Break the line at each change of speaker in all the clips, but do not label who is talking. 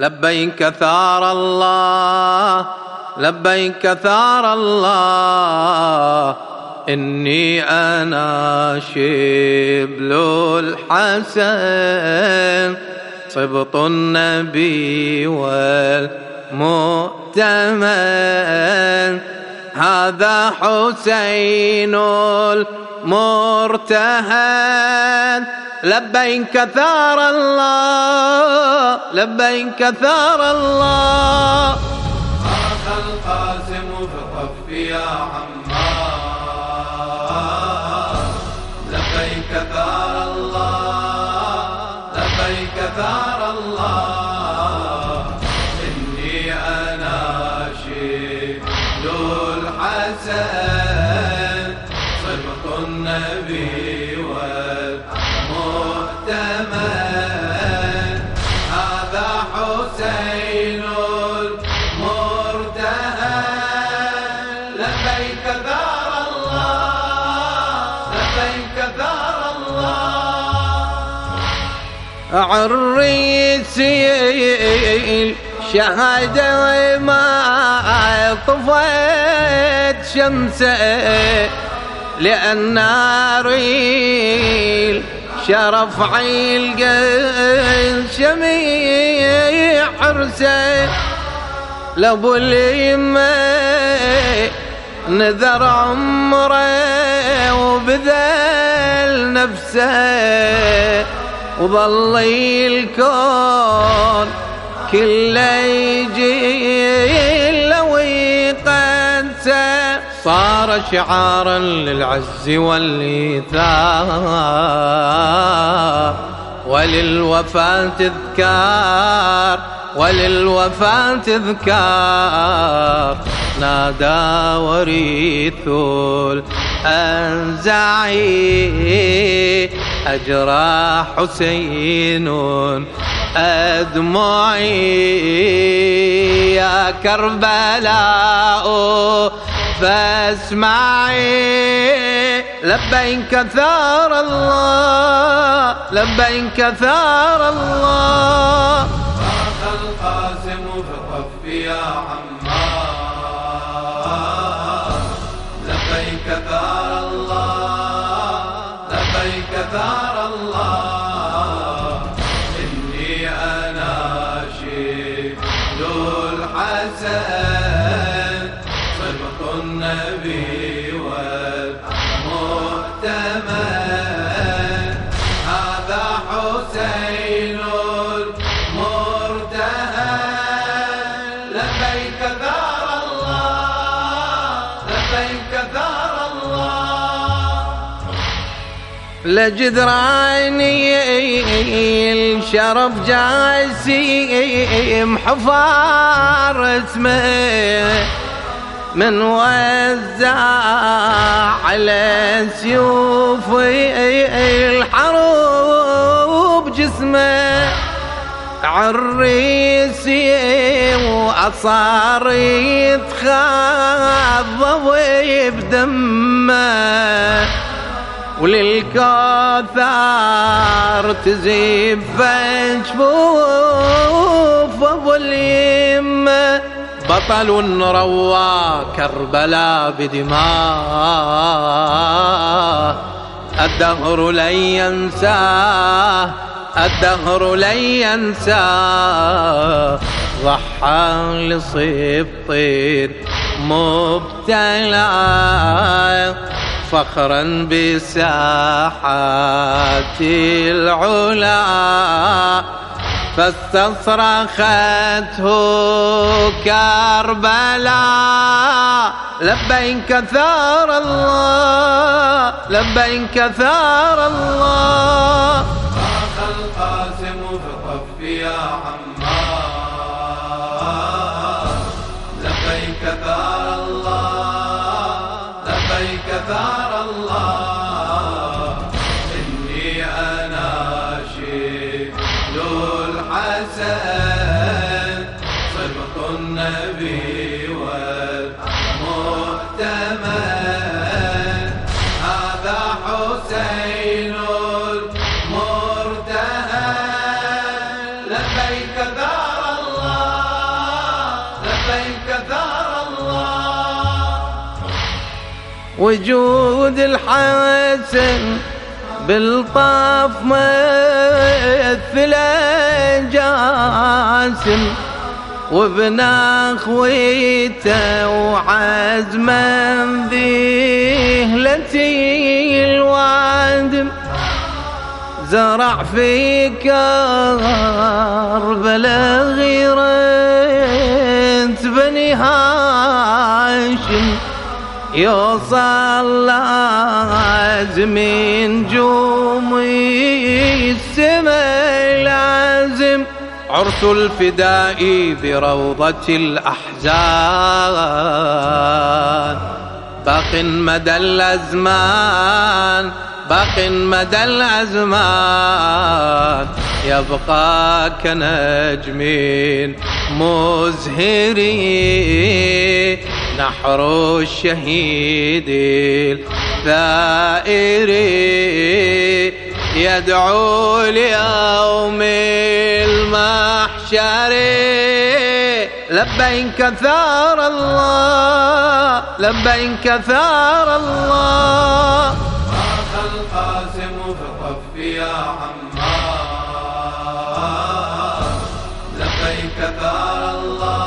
لبيك ثار الله لبيك ثار الله إني أنا شبل الحسن صبط النبي والمؤتمن. هذا حسين المرتهن لبيك ثار الله لبيك ثار الله.
صاح القاسم في الطف يا عمار لبيك ثار الله لبيك ثار
عريسي شهادة ما طفت شمسه لأن ناري شرف عيل شميع عرسه. لابو اليمه نذر عمره وبذل نفسه. وظل الكون كله يجي لو يقنسه صار شعارا للعز والإيثار. وللوفاة تذكار وللوفاة تذكار. نادى وريث الأنزعي. أجرى حسين أدمعي يا كربلاء فاسمعي. لبيك ثار الله لبيك ثار الله.
صاح القاسم الطف يا عمار لبيك ثار الله. ثار الله إني أنا شبل الحسن صبط النبي والمؤتمن. هذا حسين
لجدراني الشرف جاسيم حفار اسمه من وزع على سيوف الحروب جسمه عريسي وأصار يتخضب بدمه. وللكوثر تزيب جفوف ابو بطل روى كربلاء بدماه الدهر لن ينساه الدهر لن ينساه. ضحى لصبط مبتلى فخرا بساحات العلا فاستصرخته كربلاء. لبيك ثار الله لبيك ثار الله.
لبيك ثار الله
وجود الحسن بالطاف مثل جاسم وابن أخويته وعزما ذهلتي الوادم زرع في كربلا غيرة بني هاشم. يوصل لازم نجوم السماء لازم عرس الفداء بروضة الأحزان. باق مدى الأزمان باق مدى الأزمان. يبقى كنجم مزهر نحر الشهيد الثائر يدعو ليوم المحشر. لبيك ثار الله لبيك ثار الله.
راح القاسم الطف يا عمار لبيك ثار الله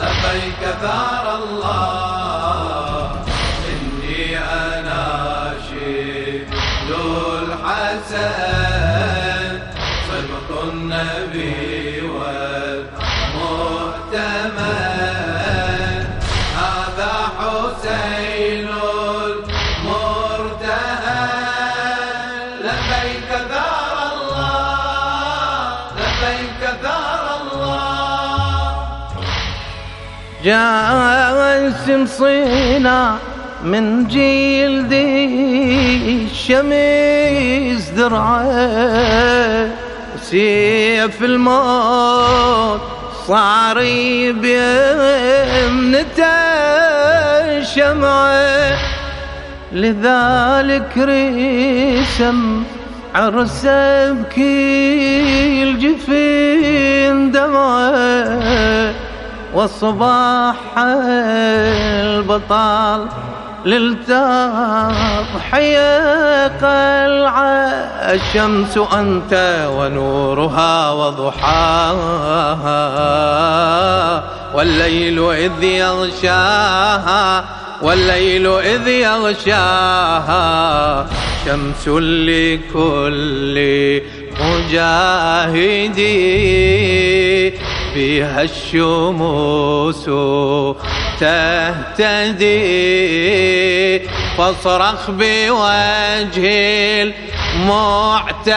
لبيك ثار الله.
جاسم صينا من جلد الشمس درعه سيف الموت صار بيمنته شمعة. لذلك رسم عرسه بكل جفين دمعة. والصباح البطال للتضحية قلعة الشمس أنت ونورها وضحاها والليل إذ يغشاها والليل إذ يغشاها شمس لكل مجاهد بها الشموس تهتدي. فاصرخ بوجه المعتدي.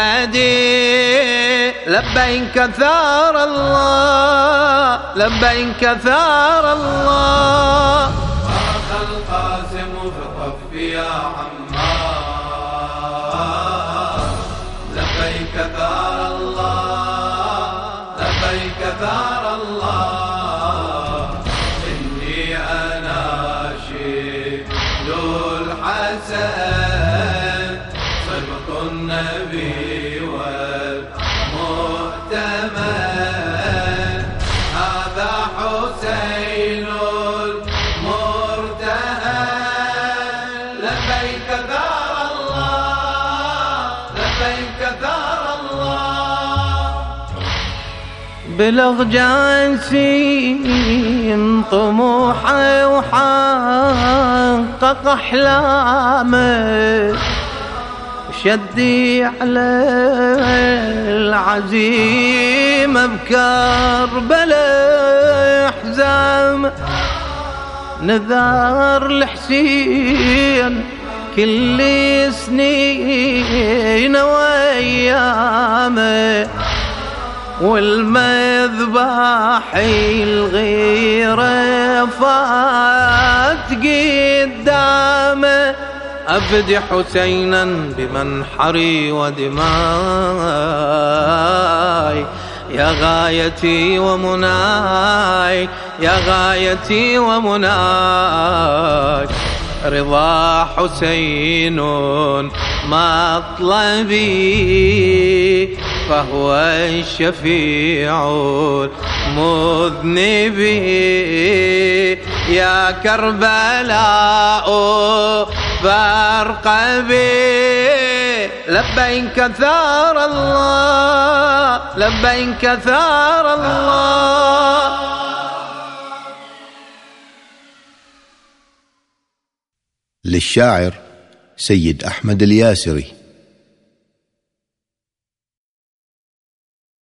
لبيك ثار الله لبيك ثار الله.
لبيك ثار الله لبيك ثار الله.
بلغ جاسم طموحة وحقق أحلامه شدي على العزيمة بكربلاء حزام نذار الحسين كل سنين وايامه والمذبح الغيرة فات قدامه أفدي حسينا بمنحري ودماي. يا غايتي ومناي يا غايتي ومناي. رضا حسين مطلبي فهو الشفيع المذنب. يا كربلاء فارقبي. لبيك ثار الله لبيك ثار الله.
للشاعر سيد أحمد الياسري.